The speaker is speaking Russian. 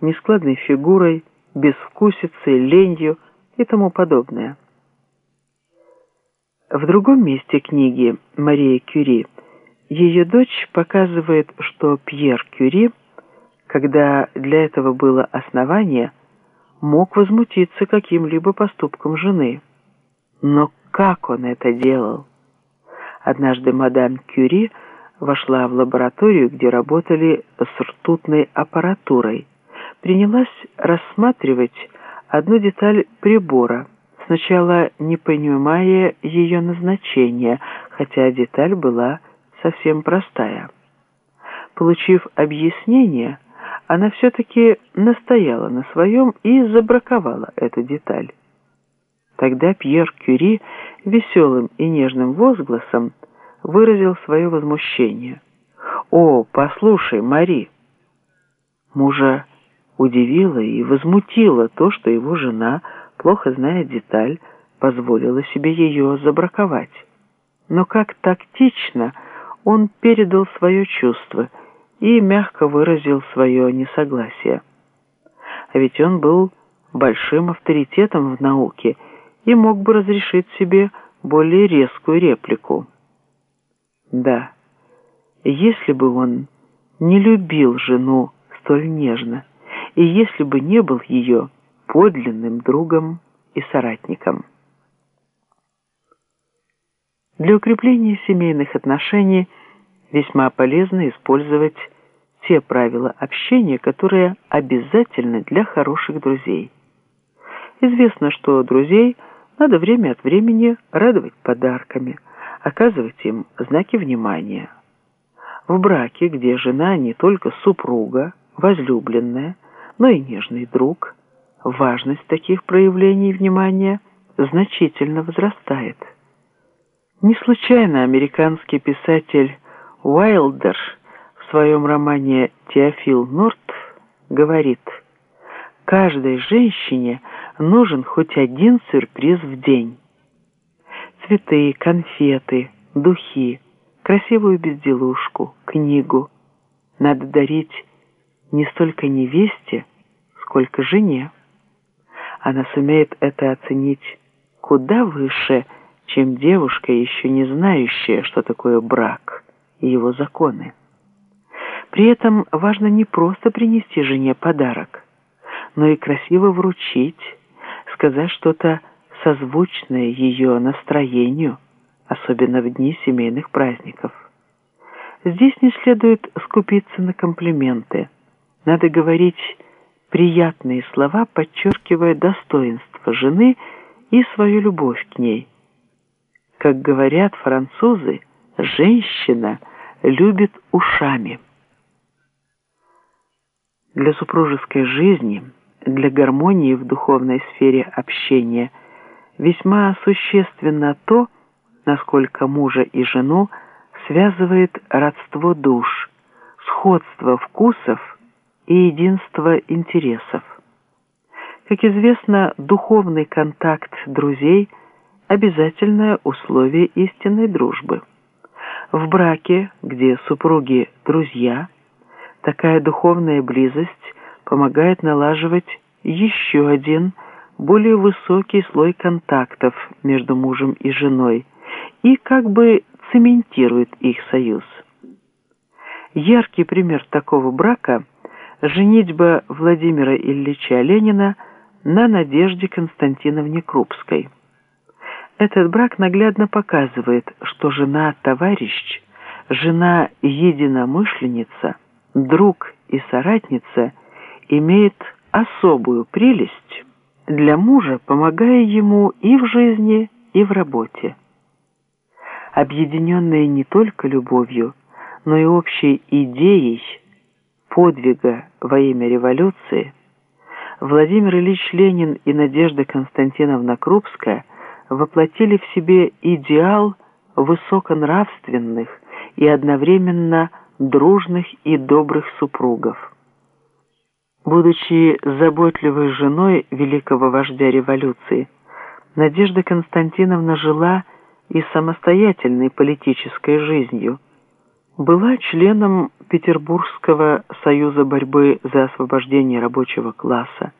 нескладной фигурой, безвкусицей, ленью и тому подобное. В другом месте книги Мария Кюри ее дочь показывает, что Пьер Кюри, когда для этого было основание, мог возмутиться каким-либо поступком жены. Но как он это делал? Однажды мадам Кюри вошла в лабораторию, где работали с ртутной аппаратурой, принялась рассматривать одну деталь прибора, сначала не понимая ее назначения, хотя деталь была совсем простая. Получив объяснение, она все-таки настояла на своем и забраковала эту деталь. Тогда Пьер Кюри веселым и нежным возгласом выразил свое возмущение. «О, послушай, Мари!» Мужа удивило и возмутило то, что его жена, плохо зная деталь, позволила себе ее забраковать. Но как тактично он передал свое чувство и мягко выразил свое несогласие. А ведь он был большим авторитетом в науке и мог бы разрешить себе более резкую реплику. Да, если бы он не любил жену столь нежно, и если бы не был ее подлинным другом и соратником. Для укрепления семейных отношений весьма полезно использовать те правила общения, которые обязательны для хороших друзей. Известно, что друзей надо время от времени радовать подарками, оказывать им знаки внимания. В браке, где жена не только супруга, возлюбленная, но и нежный друг, важность таких проявлений внимания значительно возрастает. Не случайно американский писатель Уайлдер в своем романе «Теофил Норт» говорит «Каждой женщине нужен хоть один сюрприз в день. Цветы, конфеты, духи, красивую безделушку, книгу. Надо дарить не столько невесте, сколько жене. Она сумеет это оценить куда выше, чем девушка, еще не знающая, что такое брак и его законы. При этом важно не просто принести жене подарок, но и красиво вручить, сказать что-то созвучное ее настроению, особенно в дни семейных праздников. Здесь не следует скупиться на комплименты – надо говорить приятные слова, подчеркивая достоинство жены и свою любовь к ней. Как говорят французы, женщина любит ушами. Для супружеской жизни, для гармонии в духовной сфере общения весьма существенно то, насколько мужа и жену связывает родство душ, сходство вкусов и единство интересов. Как известно, духовный контакт друзей – обязательное условие истинной дружбы. В браке, где супруги – друзья, такая духовная близость помогает налаживать еще один, более высокий слой контактов между мужем и женой и как бы цементирует их союз. Яркий пример такого брака – женитьба Владимира Ильича Ленина на Надежде Константиновне Крупской. Этот брак наглядно показывает, что жена-товарищ, жена-единомышленница, друг и соратница имеет особую прелесть для мужа, помогая ему и в жизни, и в работе. Объединенные не только любовью, но и общей идеей – подвига во имя революции, Владимир Ильич Ленин и Надежда Константиновна Крупская воплотили в себе идеал высоконравственных и одновременно дружных и добрых супругов. Будучи заботливой женой великого вождя революции, Надежда Константиновна жила и самостоятельной политической жизнью, была членом Петербургского союза борьбы за освобождение рабочего класса,